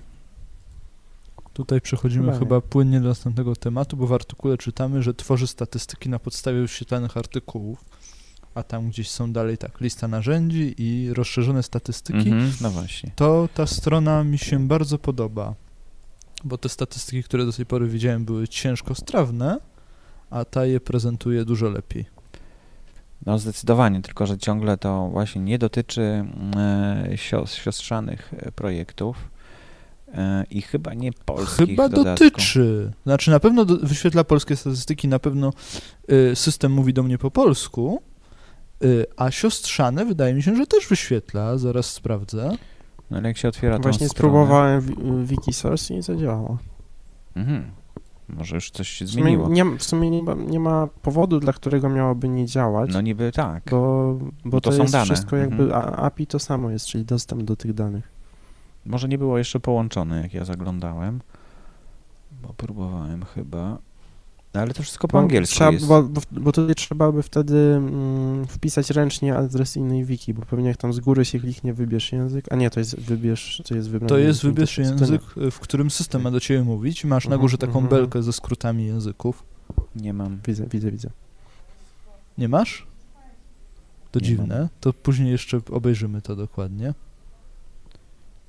Tutaj przechodzimy chyba, chyba płynnie do następnego tematu, bo w artykule czytamy, że tworzy statystyki na podstawie wyświetlanych artykułów, a tam gdzieś są dalej tak, lista narzędzi i rozszerzone statystyki. Mm -hmm, no właśnie. To ta strona mi się bardzo podoba, bo te statystyki, które do tej pory widziałem, były ciężko strawne, a ta je prezentuje dużo lepiej. No zdecydowanie, tylko że ciągle to właśnie nie dotyczy e, siostrzanych e, projektów e, i chyba nie polskich Chyba dotyczy. Znaczy na pewno do, wyświetla polskie statystyki, na pewno system mówi do mnie po polsku, a siostrzane wydaje mi się, że też wyświetla, zaraz sprawdzę. No ale jak się otwiera Właśnie spróbowałem Wikisource i zadziałało. Mhm. Może już coś się zmieniło. Nie, w sumie nie ma, nie ma, powodu, dla którego miałoby nie działać. No niby tak. Bo, bo to, to, są jest dane. wszystko jakby mhm. API to samo jest, czyli dostęp do tych danych. Może nie było jeszcze połączone, jak ja zaglądałem, bo próbowałem chyba. No, ale to wszystko po angielsku trzeba, jest. Bo, bo, bo tutaj trzeba by wtedy mm, wpisać ręcznie adres innej wiki, bo pewnie jak tam z góry się kliknie wybierz język, a nie, to jest wybierz, to jest wybrany To jest wybierz język, w którym system ma do ciebie mówić. Masz na mhm, górze taką mhm. belkę ze skrótami języków. Nie mam. Widzę, widzę, widzę. Nie masz? To nie dziwne. Mam. To później jeszcze obejrzymy to dokładnie.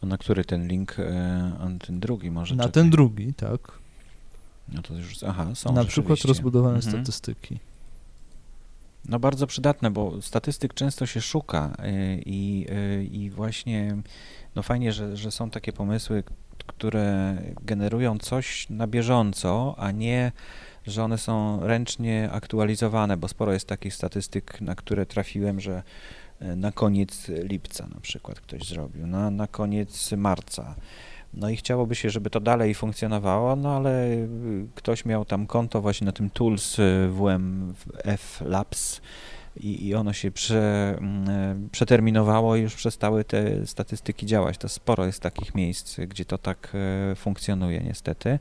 na który ten link, e, ten drugi może Na czekaj. ten drugi, tak. No to już, aha, są Na przykład rozbudowane mhm. statystyki. No bardzo przydatne, bo statystyk często się szuka y, i, y, i właśnie no fajnie, że, że są takie pomysły, które generują coś na bieżąco, a nie, że one są ręcznie aktualizowane, bo sporo jest takich statystyk, na które trafiłem, że y, na koniec lipca na przykład ktoś zrobił, na, na koniec marca no i chciałoby się, żeby to dalej funkcjonowało, no ale y, ktoś miał tam konto właśnie na tym Tools y, WMF Labs i, i ono się prze, mm, y, przeterminowało i już przestały te statystyki działać. To sporo jest takich miejsc, gdzie to tak funkcjonuje niestety.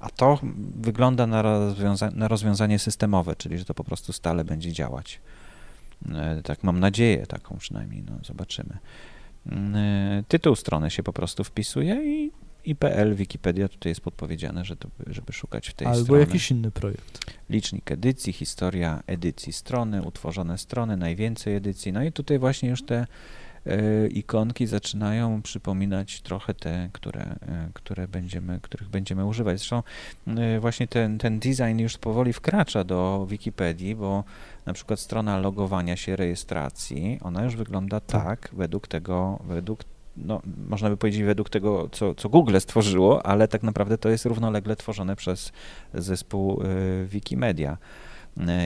A to wygląda na, rozwiąza na rozwiązanie systemowe, czyli że to po prostu stale będzie działać. Tak mam nadzieję, taką przynajmniej, no zobaczymy. Y, tytuł strony się po prostu wpisuje i IPL, Wikipedia, tutaj jest podpowiedziane, że to, żeby szukać w tej Albo strony. Albo jakiś inny projekt. Licznik edycji, historia edycji strony, utworzone strony, najwięcej edycji. No i tutaj właśnie już te ikonki zaczynają przypominać trochę te, które, y, które będziemy, których będziemy używać. Zresztą y, właśnie ten, ten design już powoli wkracza do Wikipedii, bo na przykład strona logowania się, rejestracji, ona już wygląda tak, tak według tego, według no, można by powiedzieć według tego, co, co Google stworzyło, ale tak naprawdę to jest równolegle tworzone przez zespół Wikimedia.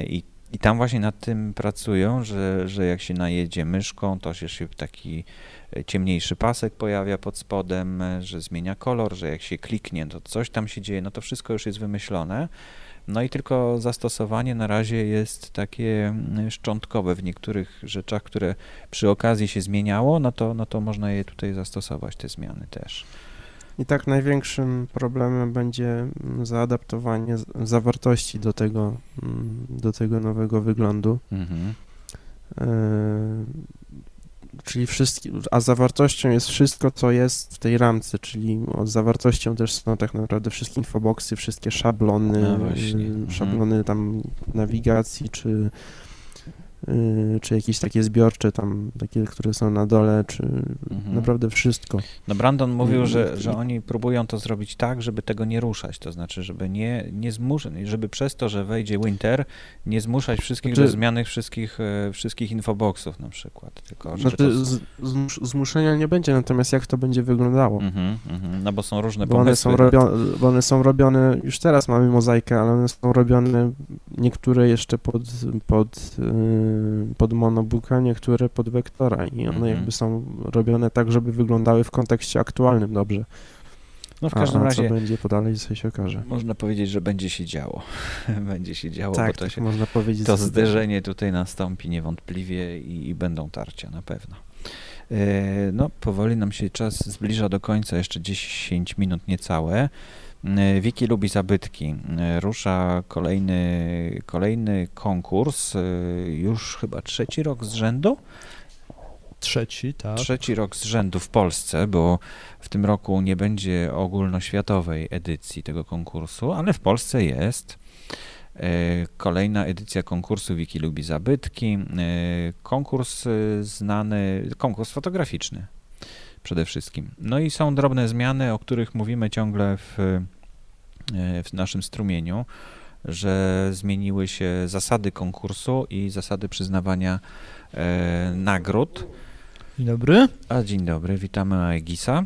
I, I tam właśnie nad tym pracują, że, że jak się najedzie myszką, to się taki ciemniejszy pasek pojawia pod spodem, że zmienia kolor, że jak się kliknie, to coś tam się dzieje, no to wszystko już jest wymyślone. No i tylko zastosowanie na razie jest takie mm, szczątkowe w niektórych rzeczach, które przy okazji się zmieniało, no to, no to można je tutaj zastosować, te zmiany też. I tak największym problemem będzie mm, zaadaptowanie zawartości do tego, mm, do tego nowego wyglądu. Mhm. E, czyli wszystkie, a zawartością jest wszystko, co jest w tej ramce, czyli od zawartością też są tak naprawdę wszystkie infoboxy, wszystkie szablony, No y, Mhm. szablony tam nawigacji, czy, czy jakieś takie zbiorcze tam, takie, które są na dole, czy Mhm. naprawdę wszystko. No Brandon mówił, że, Mhm. że oni próbują to zrobić tak, żeby tego nie ruszać, to znaczy, żeby nie, nie zmuszać, żeby przez to, że wejdzie Winter, nie zmuszać wszystkich Znaczy- do zmiany wszystkich, wszystkich infoboxów na przykład, tylko żeby Znaczy, to... z, zmus- zmuszenia nie będzie, natomiast jak to będzie wyglądało? Mhm, mhm, no bo są różne Bo one, pomysły. są robione, bo one są robione, już teraz mamy mozaikę, ale one są robione niektóre jeszcze pod, pod, yy, pod monobooka, niektóre pod wektora i one Mhm. jakby są robione tak, żeby wyglądały w kontekście aktualnym dobrze. No w A, każdym a razie co będzie podalej, co się okaże. można powiedzieć, że będzie się działo. będzie się działo, Tak, bo to tak się można powiedzieć. to zderzenie tutaj nastąpi niewątpliwie i, i będą tarcia na pewno. E, No, powoli nam się czas zbliża do końca, jeszcze 10 minut niecałe. E, Wiki lubi zabytki. E, Rusza kolejny, kolejny konkurs, e, już chyba trzeci rok z rzędu. Trzeci, tak. Trzeci rok z rzędu w Polsce, bo w tym roku nie będzie ogólnoświatowej edycji tego konkursu, ale w Polsce jest. Kolejna edycja konkursu Wiki lubi zabytki. Konkurs znany, konkurs fotograficzny przede wszystkim. No i są drobne zmiany, o których mówimy ciągle w, e, w naszym strumieniu, że zmieniły się zasady konkursu i zasady przyznawania e, nagród. Dzień dobry. A dzień dobry, witamy Aegisa.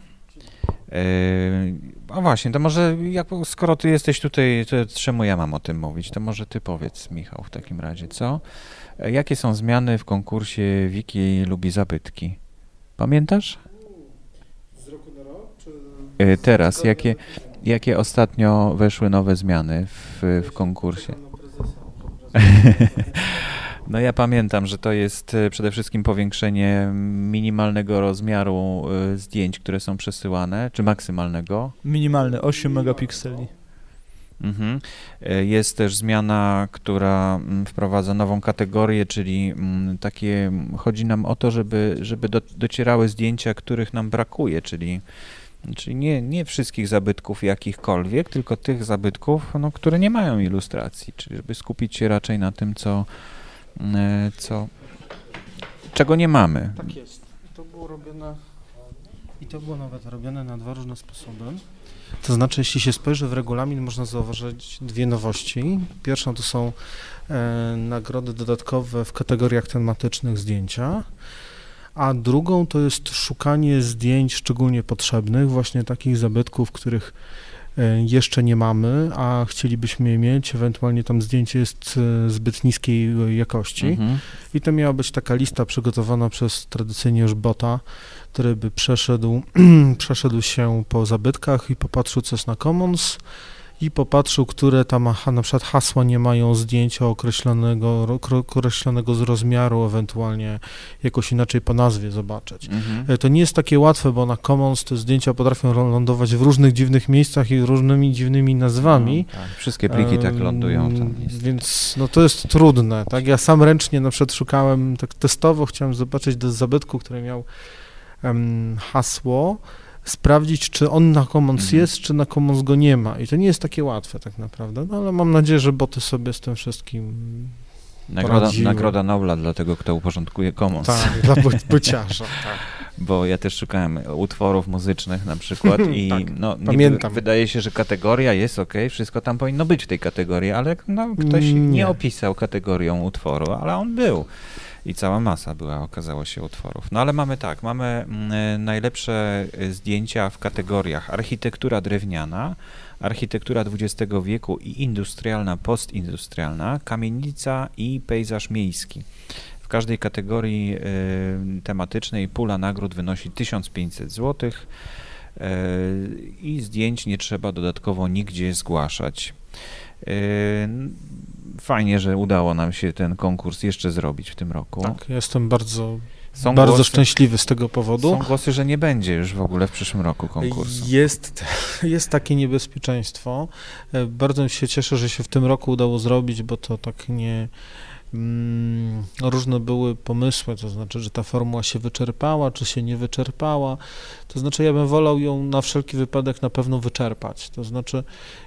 E, a właśnie, to może jak, skoro ty jesteś tutaj, to czemu ja mam o tym mówić? To może ty powiedz, Michał, w takim razie, co? E, Jakie są zmiany w konkursie Wiki lubi zabytki? Pamiętasz? Z roku na rok? Czy... E, Teraz, jakie, jakie ostatnio weszły nowe zmiany w, w konkursie? No ja pamiętam, że to jest e, przede wszystkim powiększenie minimalnego rozmiaru e, zdjęć, które są przesyłane, czy maksymalnego. Minimalny, 8 megapikseli. Mhm. Jest też zmiana, która mm, wprowadza nową kategorię, czyli mm, takie, chodzi nam o to, żeby, żeby do, docierały zdjęcia, których nam brakuje, czyli, czyli nie, nie wszystkich zabytków jakichkolwiek, tylko tych zabytków, no, które nie mają ilustracji, czyli żeby skupić się raczej na tym, co, mm, co czego nie mamy. Tak jest. To było robione i to było nawet robione na dwa różne sposoby. To znaczy, jeśli się spojrzy w regulamin, można zauważyć dwie nowości. Pierwszą to są e, nagrody dodatkowe w kategoriach tematycznych zdjęcia, a drugą to jest szukanie zdjęć szczególnie potrzebnych, właśnie takich zabytków, których e, jeszcze nie mamy, a chcielibyśmy je mieć, ewentualnie tam zdjęcie jest e, zbyt niskiej jakości. Mhm. I to miała być taka lista przygotowana przez tradycyjnie już bota, który by przeszedł, przeszedł się po zabytkach i popatrzył, co jest na Commons i popatrzył, które tam na przykład hasła nie mają zdjęcia określonego, określonego z rozmiaru, ewentualnie jakoś inaczej po nazwie zobaczyć. Mhm. E, To nie jest takie łatwe, bo na Commons te zdjęcia potrafią lądować w różnych dziwnych miejscach i różnymi dziwnymi nazwami. No, tak. Wszystkie pliki tak lądują tam. Więc no to jest trudne, tak? Ja sam ręcznie na przykład szukałem, tak testowo chciałem zobaczyć do zabytku, który miał em, hasło, sprawdzić, czy on na Commons Mhm. jest, czy na Commons go nie ma. I to nie jest takie łatwe tak naprawdę, no ale mam nadzieję, że boty sobie z tym wszystkim Nagroda, poradziły. nagroda Nobla dla tego, kto uporządkuje Commons. tak, dla buciarza, tak. Bo ja też szukałem utworów muzycznych na przykład i Tak, no, pamiętam. wydaje się, że kategoria jest ok, wszystko tam powinno być w tej kategorii, ale no, ktoś nie. Nie. opisał kategorią utworu, ale on był. I cała masa była, okazało się, utworów. No ale mamy tak, mamy mm, najlepsze y, zdjęcia w kategoriach architektura drewniana, architektura XX wieku i industrialna, postindustrialna, kamienica i pejzaż miejski. W każdej kategorii y, tematycznej pula nagród wynosi 1500 zł y, i zdjęć nie trzeba dodatkowo nigdzie zgłaszać. Fajnie, że udało nam się ten konkurs jeszcze zrobić w tym roku. tak, jestem bardzo, Są bardzo głosy, szczęśliwy z tego powodu. Są głosy, że nie będzie już w ogóle w przyszłym roku konkursu. Jest, jest takie niebezpieczeństwo. E, Bardzo się cieszę, że się w tym roku udało zrobić, bo to tak nie, różne były pomysły, to znaczy, że ta formuła się wyczerpała, czy się nie wyczerpała. To znaczy, ja bym wolał ją na wszelki wypadek na pewno wyczerpać. To znaczy,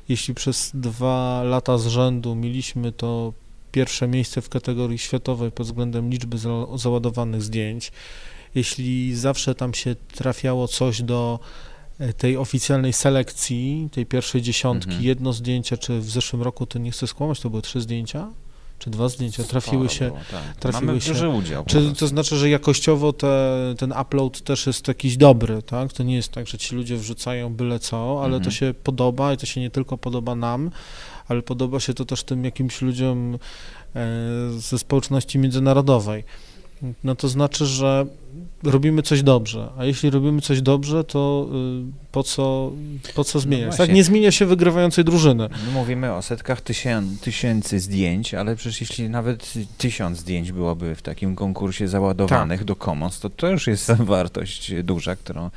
jeśli przez dwa lata z rzędu mieliśmy to pierwsze miejsce w kategorii światowej pod względem liczby za- załadowanych zdjęć, jeśli zawsze tam się trafiało coś do e, tej oficjalnej selekcji, tej pierwszej dziesiątki, Mhm. jedno zdjęcie, czy w zeszłym roku, to nie chcę skłamać, to były trzy zdjęcia, czy dwa zdjęcia, trafiły Sporo się, było, tak. trafiły Mamy się- duży udział. czy to znaczy, że jakościowo te, ten upload też jest jakiś dobry, tak? To nie jest tak, że ci ludzie wrzucają byle co, ale to Mhm. się podoba i to się nie tylko podoba nam, ale podoba się to też tym jakimś ludziom e, ze społeczności międzynarodowej. No to znaczy, że robimy coś dobrze, a jeśli robimy coś dobrze, to y, po co, po co zmieniać? tak, właśnie. nie zmienia się wygrywającej drużyny. My mówimy o setkach tysię- tysięcy zdjęć, ale przecież jeśli nawet tysiąc zdjęć byłoby w takim konkursie załadowanych Tak. do Commons, to to już jest wartość duża, którą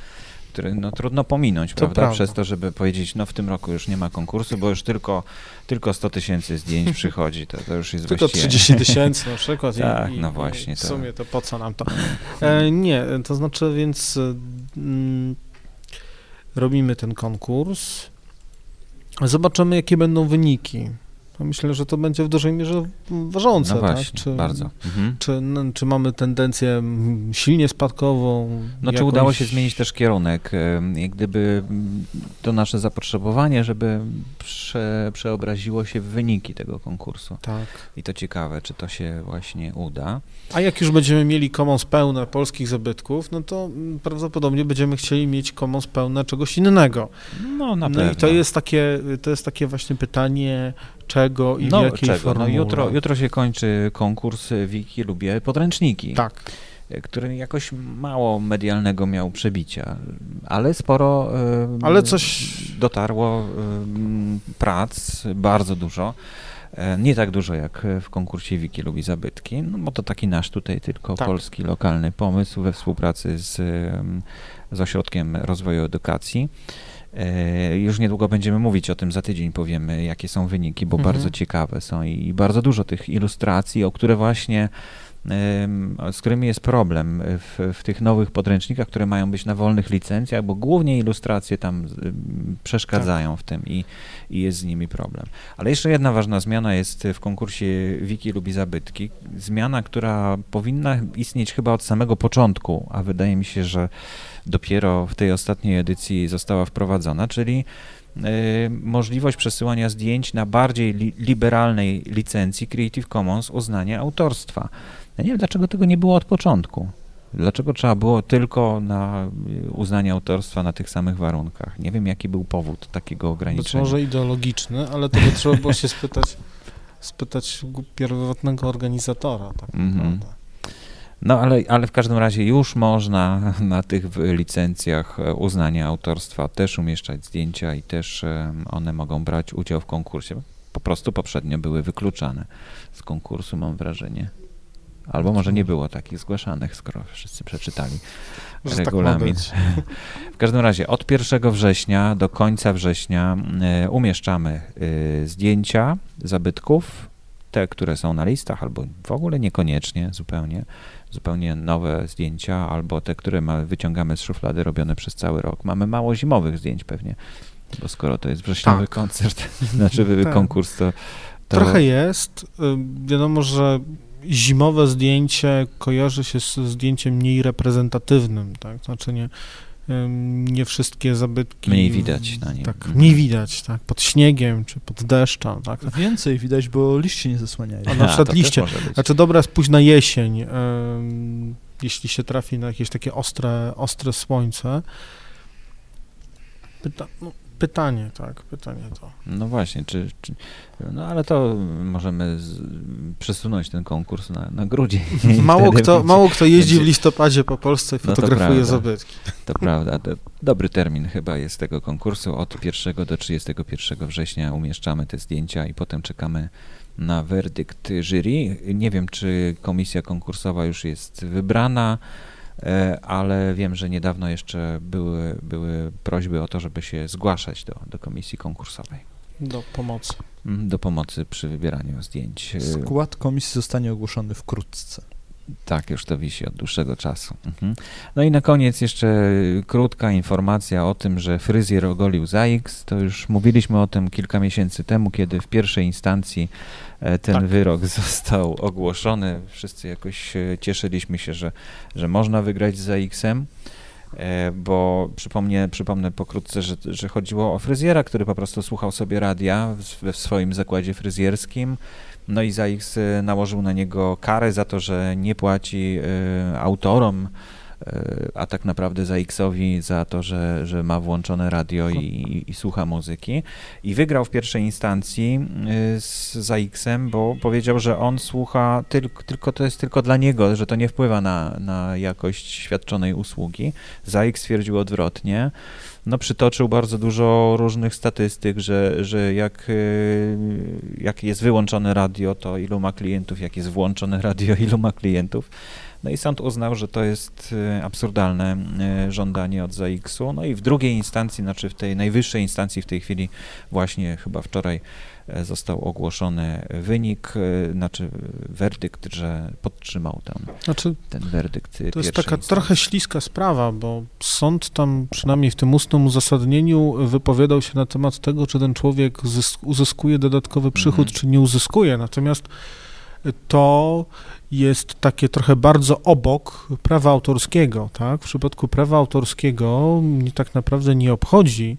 który no, trudno pominąć, To prawda? prawda. Przez to, żeby powiedzieć, no w tym roku już nie ma konkursu, bo już tylko, tylko 100 tysięcy zdjęć przychodzi, to, to już jest Tylko właściwie... 30 tysięcy na przykład. Tak, i, no właśnie, I w sumie to po co nam to? E, nie, to znaczy więc e, mm, robimy ten konkurs. Zobaczymy, jakie będą wyniki. To myślę, że to będzie w dużej mierze ważące, No właśnie, tak? Czy, bardzo. Mhm. Czy, czy mamy tendencję silnie spadkową? No czy jakąś- udało się zmienić też kierunek, jak gdyby mm, to nasze zapotrzebowanie, żeby prze, przeobraziło się w wyniki tego konkursu. Tak. I to ciekawe, czy to się właśnie uda. A jak już będziemy mieli commons pełne polskich zabytków, no to mm, prawdopodobnie będziemy chcieli mieć commons pełne czegoś innego. No na no pewno. i to jest takie, to jest takie właśnie pytanie, czego i w no, jakiej czego? formule. No jutro, jutro się kończy konkurs Wiki Lubię Podręczniki, Tak, który jakoś mało medialnego miał przebicia, ale sporo ale coś... dotarło prac, bardzo dużo. E, Nie tak dużo jak w konkursie Wiki lubi zabytki, no bo to taki nasz tutaj tylko Tak. polski, lokalny pomysł we współpracy z, z Ośrodkiem Rozwoju Edukacji. E, Już niedługo będziemy mówić o tym, za tydzień powiemy, jakie są wyniki, bo Mhm. bardzo ciekawe są i bardzo dużo tych ilustracji, o które właśnie z którymi jest problem w, w tych nowych podręcznikach, które mają być na wolnych licencjach, bo głównie ilustracje tam przeszkadzają w tym i, i jest z nimi problem. Ale jeszcze jedna ważna zmiana jest w konkursie Wiki lubi zabytki. Zmiana, która powinna istnieć chyba od samego początku, a wydaje mi się, że dopiero w tej ostatniej edycji została wprowadzona, czyli y, możliwość przesyłania zdjęć na bardziej li, liberalnej licencji Creative Commons uznania autorstwa. Ja nie wiem, dlaczego tego nie było od początku. Dlaczego trzeba było tylko na y, uznanie autorstwa na tych samych warunkach? Nie wiem, jaki był powód takiego Być ograniczenia. może ideologiczny, ale to by trzeba było się spytać, spytać pierwotnego organizatora, tak Mhm. naprawdę. No ale, ale w każdym razie już można na tych licencjach e, uznania autorstwa też umieszczać zdjęcia i też one mogą brać udział w konkursie. Po prostu poprzednio były wykluczane z konkursu, mam wrażenie. Albo może nie było takich zgłaszanych, skoro wszyscy przeczytali Że tak regulamin. być. W każdym razie od 1 września do końca września e, umieszczamy e, zdjęcia zabytków, te, które są na listach, albo w ogóle niekoniecznie, zupełnie, zupełnie nowe zdjęcia, albo te, które ma, wyciągamy z szuflady robione przez cały rok. Mamy mało zimowych zdjęć pewnie, bo skoro to jest wrześniowy Tak. koncert, znaczy Tak. konkurs, to, to Trochę jest. Y, Wiadomo, że zimowe zdjęcie kojarzy się z zdjęciem mniej reprezentatywnym, tak? Znaczy nie, nie wszystkie zabytki... Mniej widać na nim. Tak, Mhm. mniej widać, tak? Pod śniegiem czy pod deszczem, tak? Więcej widać, bo liście nie zasłaniają. A na przykład to też liście. Znaczy dobra jest pójść na jesień, jeśli się trafi na jakieś takie ostre, ostre słońce. Pyta, no, pytanie, tak, pytanie to. No właśnie, czy, czy, no ale to możemy z, przesunąć ten konkurs na, na grudzień. Mało kto, będzie- mało kto jeździ w będzie- listopadzie po Polsce i No to fotografuje prawda. zabytki. To prawda, to dobry termin chyba jest tego konkursu. Od 1 do 31 września umieszczamy te zdjęcia i potem czekamy na werdykt jury. Nie wiem, czy komisja konkursowa już jest wybrana, ale wiem, że niedawno jeszcze były, były prośby o to, żeby się zgłaszać do, do komisji konkursowej. Do pomocy. mm, do pomocy przy wybieraniu zdjęć. E, Skład komisji zostanie ogłoszony wkrótce. Tak, już to wisi od dłuższego czasu. Mhm. No i na koniec jeszcze krótka informacja o tym, że fryzjer ogolił ZAX. To już mówiliśmy o tym kilka miesięcy temu, kiedy w pierwszej instancji e, ten Tak. wyrok został ogłoszony. Wszyscy jakoś e, cieszyliśmy się, że, że można wygrać z ZAX-em. E, Bo przypomnę, przypomnę pokrótce, że, że chodziło o fryzjera, który po prostu słuchał sobie radia w, w swoim zakładzie fryzjerskim. No i ZAX e, nałożył na niego karę za to, że nie płaci e, autorom, e, a tak naprawdę ZAX-owi za to, że, że ma włączone radio i, i słucha muzyki. I wygrał w pierwszej instancji e, z ZAX-em, bo powiedział, że on słucha tylko, tylko to jest tylko dla niego, że to nie wpływa na, na jakość świadczonej usługi. ZAX stwierdził odwrotnie. No, przytoczył bardzo dużo różnych statystyk, że, że jak, y, jak jest wyłączone radio, to ilu ma klientów, jak jest włączone radio, ilu ma klientów. No i sąd uznał, że to jest y, absurdalne y, żądanie od ZAX-u. No i w drugiej instancji, znaczy w tej najwyższej instancji w tej chwili, właśnie chyba wczoraj e, został ogłoszony wynik, e, znaczy werdykt, że podtrzymał tam Znaczy, ten werdykt to jest taka instancji. trochę śliska sprawa, bo sąd tam, przynajmniej w tym ustnym uzasadnieniu, wypowiadał się na temat tego, czy ten człowiek zys- uzyskuje dodatkowy przychód, Mhm. czy nie uzyskuje. Natomiast to jest takie trochę bardzo obok prawa autorskiego, tak? W przypadku prawa autorskiego mnie tak naprawdę nie obchodzi,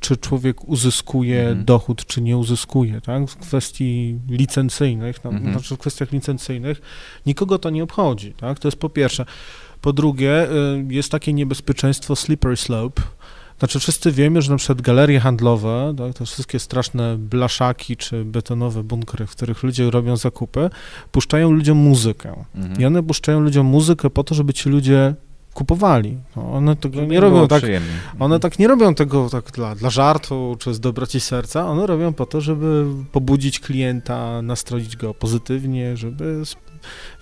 czy człowiek uzyskuje Mhm. dochód, czy nie uzyskuje, tak? W kwestii licencyjnych, no, Mhm. znaczy w kwestiach licencyjnych nikogo to nie obchodzi, tak? To jest po pierwsze. Po drugie, y, jest takie niebezpieczeństwo slippery slope, znaczy wszyscy wiemy, że na przykład galerie handlowe, tak, te wszystkie straszne blaszaki czy betonowe bunkry, w których ludzie robią zakupy, puszczają ludziom muzykę. Mhm. I one puszczają ludziom muzykę po to, żeby ci ludzie kupowali. No, one tego nie robią tak, przyjemnie. one Mhm. tak nie robią tego tak dla, dla żartu czy z dobroci serca, one robią po to, żeby pobudzić klienta, nastroić go pozytywnie, żeby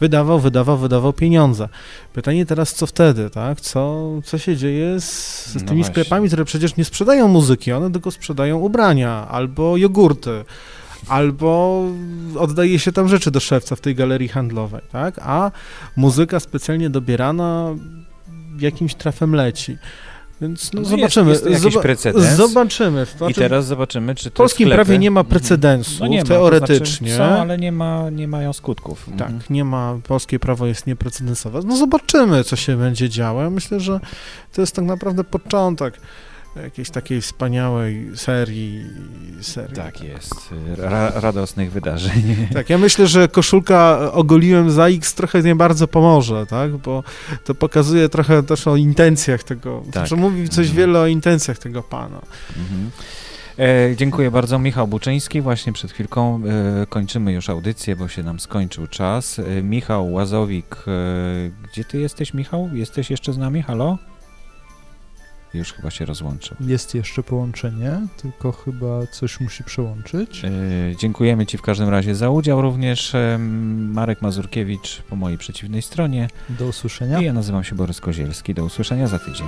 wydawał, wydawał, wydawał pieniądze. Pytanie teraz, co wtedy, tak? Co, co się dzieje z, z No tymi właśnie. sklepami, które przecież nie sprzedają muzyki, one tylko sprzedają ubrania albo jogurty. Albo oddaje się tam rzeczy do szewca w tej galerii handlowej, tak? A muzyka specjalnie dobierana jakimś trafem leci. Więc no, No zobaczymy. Jest, jest precedens. Zobaczymy. I teraz zobaczymy, czy w te polskim sklepy... prawie nie ma Mhm. precedensu, No nie ma, to teoretycznie. Znaczy są, ale nie, ma, nie mają skutków. Tak, Mhm. nie ma, polskie prawo jest nieprecedensowe. No zobaczymy, co się będzie działo. Ja myślę, że to jest tak naprawdę początek jakiejś takiej wspaniałej serii. serii. Tak jest. Ra radosnych wydarzeń. Tak, ja myślę, że koszulka ogoliłem za X trochę nie bardzo pomoże, tak, bo to pokazuje trochę też o intencjach tego, Tak. że mówi coś Mhm. wiele o intencjach tego pana. Mhm. E, dziękuję bardzo. Michał Buczyński. Właśnie przed chwilką e, kończymy już audycję, bo się nam skończył czas. E, Michał Łazowik. E, gdzie ty jesteś, Michał? Jesteś jeszcze z nami? Halo? Już chyba się rozłączył. Jest jeszcze połączenie, tylko chyba coś musi przełączyć. E, dziękujemy Ci w każdym razie za udział. Również e, Marek Mazurkiewicz po mojej przeciwnej stronie. Do usłyszenia. I ja nazywam się Borys Kozielski. Do usłyszenia za tydzień.